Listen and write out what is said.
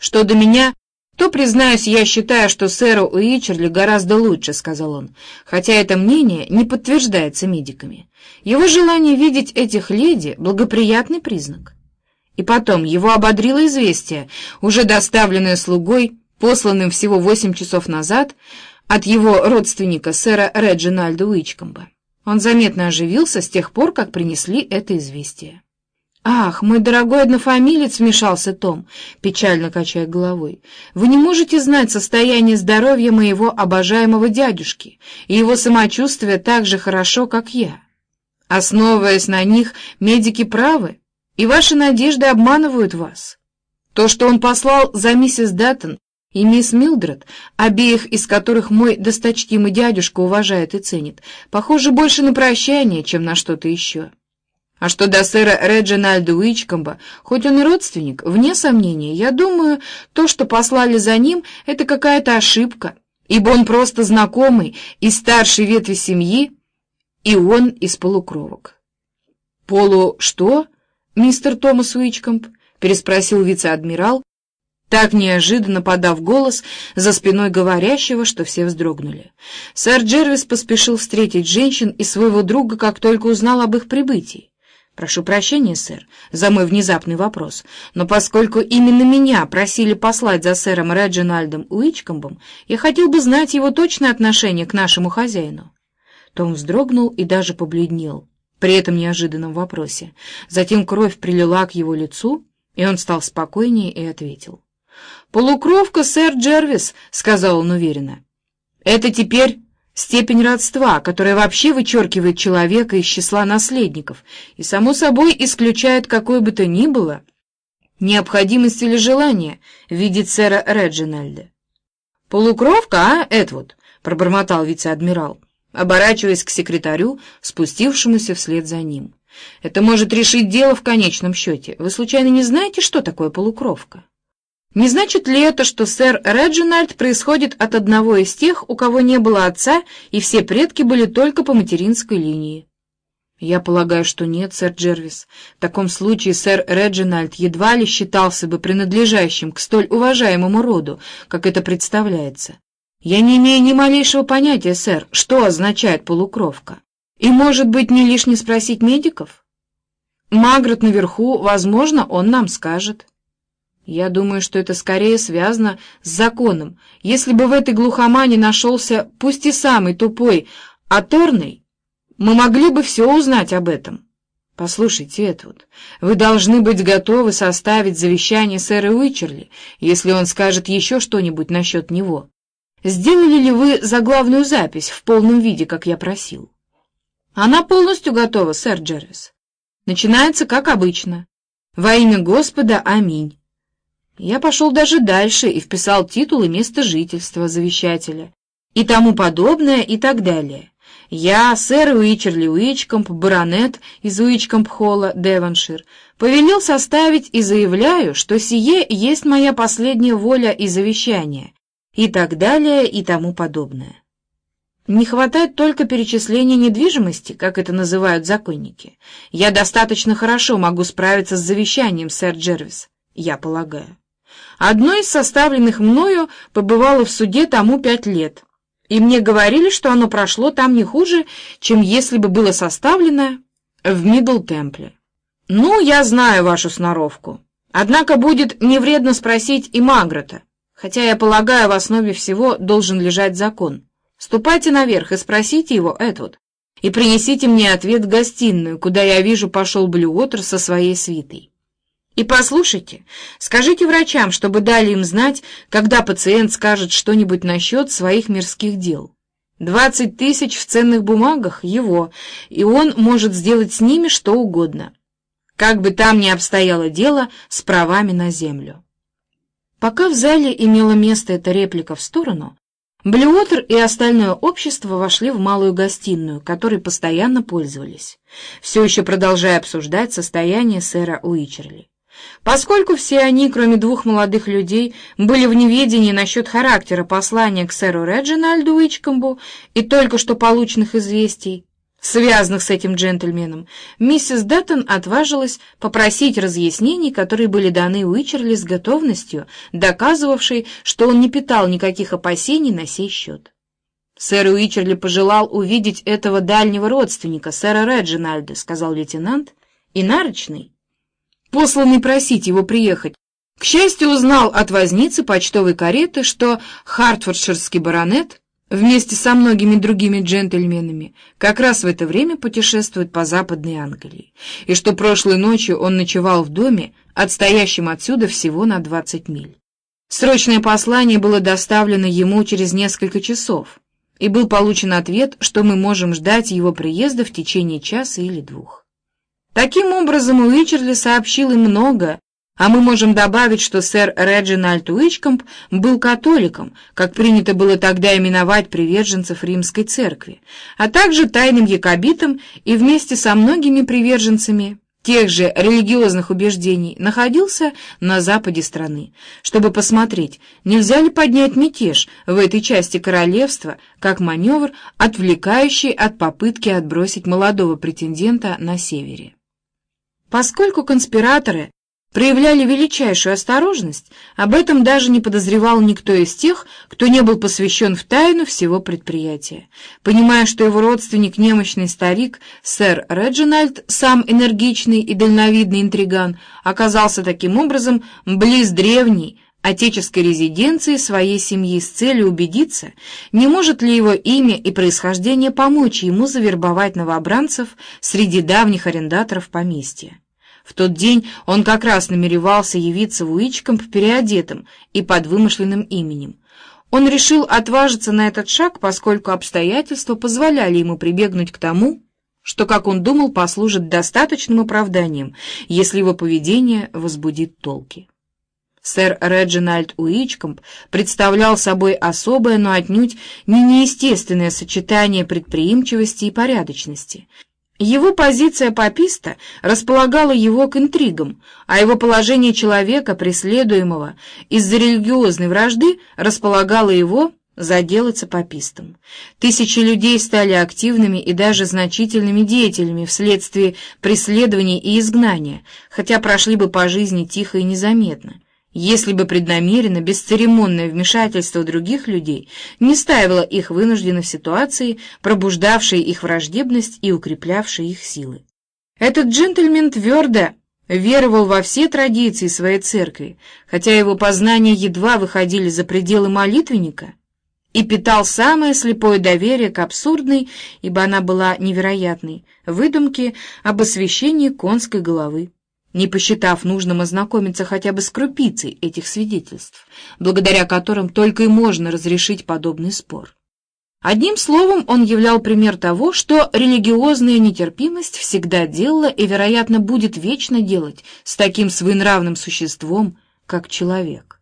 Что до меня, то, признаюсь, я считаю, что сэру Уичерли гораздо лучше, — сказал он, хотя это мнение не подтверждается медиками. Его желание видеть этих леди — благоприятный признак. И потом его ободрило известие, уже доставленное слугой, посланным всего восемь часов назад, от его родственника сэра Реджинальда Уичкомба. Он заметно оживился с тех пор, как принесли это известие. «Ах, мой дорогой однофамилец!» — вмешался Том, печально качая головой. «Вы не можете знать состояние здоровья моего обожаемого дядюшки, и его самочувствие так же хорошо, как я. Основываясь на них, медики правы, и ваши надежды обманывают вас. То, что он послал за миссис Даттон и мисс Милдред, обеих из которых мой досточтимый дядюшка уважает и ценит, похоже больше на прощание, чем на что-то еще». А что до сэра Реджинальда Уичкомба, хоть он и родственник, вне сомнения, я думаю, то, что послали за ним, это какая-то ошибка, ибо он просто знакомый из старшей ветви семьи, и он из полукровок. «Полу что, мистер Томас Уичкомб?» — переспросил вице-адмирал, так неожиданно подав голос за спиной говорящего, что все вздрогнули. Сэр Джервис поспешил встретить женщин и своего друга, как только узнал об их прибытии. «Прошу прощения, сэр, за мой внезапный вопрос, но поскольку именно меня просили послать за сэром Реджинальдом Уичкомбом, я хотел бы знать его точное отношение к нашему хозяину». Том вздрогнул и даже побледнел при этом неожиданном вопросе. Затем кровь прилила к его лицу, и он стал спокойнее и ответил. «Полукровка, сэр Джервис», — сказал он уверенно. «Это теперь степень родства, которая вообще вычеркивает человека из числа наследников и, само собой, исключает какое бы то ни было необходимость или желание видеть сэра Реджинальда. «Полукровка, а, Эдвуд?» — пробормотал вице-адмирал, оборачиваясь к секретарю, спустившемуся вслед за ним. «Это может решить дело в конечном счете. Вы случайно не знаете, что такое полукровка?» Не значит ли это, что сэр Реджинальд происходит от одного из тех, у кого не было отца, и все предки были только по материнской линии? Я полагаю, что нет, сэр Джервис. В таком случае сэр Реджинальд едва ли считался бы принадлежащим к столь уважаемому роду, как это представляется. Я не имею ни малейшего понятия, сэр, что означает полукровка. И, может быть, не лишне спросить медиков? Магрот наверху, возможно, он нам скажет. Я думаю, что это скорее связано с законом. Если бы в этой глухомане нашелся, пусть и самый тупой, оторный, мы могли бы все узнать об этом. Послушайте, Этвуд, вы должны быть готовы составить завещание сэра Уичерли, если он скажет еще что-нибудь насчет него. Сделали ли вы заглавную запись в полном виде, как я просил? Она полностью готова, сэр Джервис. Начинается, как обычно. Во имя Господа, аминь. Я пошел даже дальше и вписал титул и место жительства завещателя, и тому подобное, и так далее. Я, сэр Уичерли Уичкомп, баронет из Уичкомп-холла, Девоншир, повелел составить и заявляю, что сие есть моя последняя воля и завещание, и так далее, и тому подобное. Не хватает только перечисления недвижимости, как это называют законники. Я достаточно хорошо могу справиться с завещанием, сэр Джервис, я полагаю. Одно из составленных мною побывало в суде тому пять лет, и мне говорили, что оно прошло там не хуже, чем если бы было составлено в Мидл-Темпле. Ну, я знаю вашу сноровку. Однако будет не вредно спросить и Маграта, хотя, я полагаю, в основе всего должен лежать закон. Ступайте наверх и спросите его, Эдвуд, и принесите мне ответ в гостиную, куда я вижу пошел Блюотер со своей свитой. И послушайте, скажите врачам, чтобы дали им знать, когда пациент скажет что-нибудь насчет своих мирских дел. Двадцать тысяч в ценных бумагах — его, и он может сделать с ними что угодно. Как бы там ни обстояло дело с правами на землю. Пока в зале имела место эта реплика в сторону, Блюотер и остальное общество вошли в малую гостиную, которой постоянно пользовались, все еще продолжая обсуждать состояние сэра Уичерли. Поскольку все они, кроме двух молодых людей, были в неведении насчет характера послания к сэру Реджинальду Уичкомбу и только что полученных известий, связанных с этим джентльменом, миссис Даттон отважилась попросить разъяснений, которые были даны Уичерли с готовностью, доказывавшей, что он не питал никаких опасений на сей счет. «Сэр Уичерли пожелал увидеть этого дальнего родственника, сэра Реджинальда», — сказал лейтенант, — «и нарочный, посланный просить его приехать, к счастью, узнал от возницы почтовой кареты, что хартфордширский баронет вместе со многими другими джентльменами как раз в это время путешествует по Западной Англии, и что прошлой ночью он ночевал в доме, отстоящем отсюда всего на 20 миль. Срочное послание было доставлено ему через несколько часов, и был получен ответ, что мы можем ждать его приезда в течение часа или двух. Таким образом, Уичерли сообщил им много, а мы можем добавить, что сэр Реджинальд Уичкомп был католиком, как принято было тогда именовать приверженцев римской церкви, а также тайным якобитом и вместе со многими приверженцами тех же религиозных убеждений находился на западе страны, чтобы посмотреть, нельзя ли поднять мятеж в этой части королевства, как маневр, отвлекающий от попытки отбросить молодого претендента на севере. Поскольку конспираторы проявляли величайшую осторожность, об этом даже не подозревал никто из тех, кто не был посвящен в тайну всего предприятия. Понимая, что его родственник, немощный старик, сэр Реджинальд, сам энергичный и дальновидный интриган, оказался таким образом близ древней, отеческой резиденции своей семьи с целью убедиться, не может ли его имя и происхождение помочь ему завербовать новобранцев среди давних арендаторов поместья. В тот день он как раз намеревался явиться в Уичкомп переодетым и под вымышленным именем. Он решил отважиться на этот шаг, поскольку обстоятельства позволяли ему прибегнуть к тому, что, как он думал, послужит достаточным оправданием, если его поведение возбудит толки. Сэр Реджинальд Уичкомп представлял собой особое, но отнюдь не неестественное сочетание предприимчивости и порядочности — его позиция паписта располагала его к интригам, а его положение человека, преследуемого из-за религиозной вражды, располагало его заделаться папистом. Тысячи людей стали активными и даже значительными деятелями вследствие преследований и изгнания, хотя прошли бы по жизни тихо и незаметно если бы преднамеренно бесцеремонное вмешательство других людей не ставило их вынужденно в ситуации, пробуждавшие их враждебность и укреплявшие их силы. Этот джентльмен твердо веровал во все традиции своей церкви, хотя его познания едва выходили за пределы молитвенника, и питал самое слепое доверие к абсурдной, ибо она была невероятной, выдумке об освящении конской головы не посчитав нужным ознакомиться хотя бы с крупицей этих свидетельств, благодаря которым только и можно разрешить подобный спор. Одним словом, он являл пример того, что религиозная нетерпимость всегда делала и, вероятно, будет вечно делать с таким своенравным существом, как человек.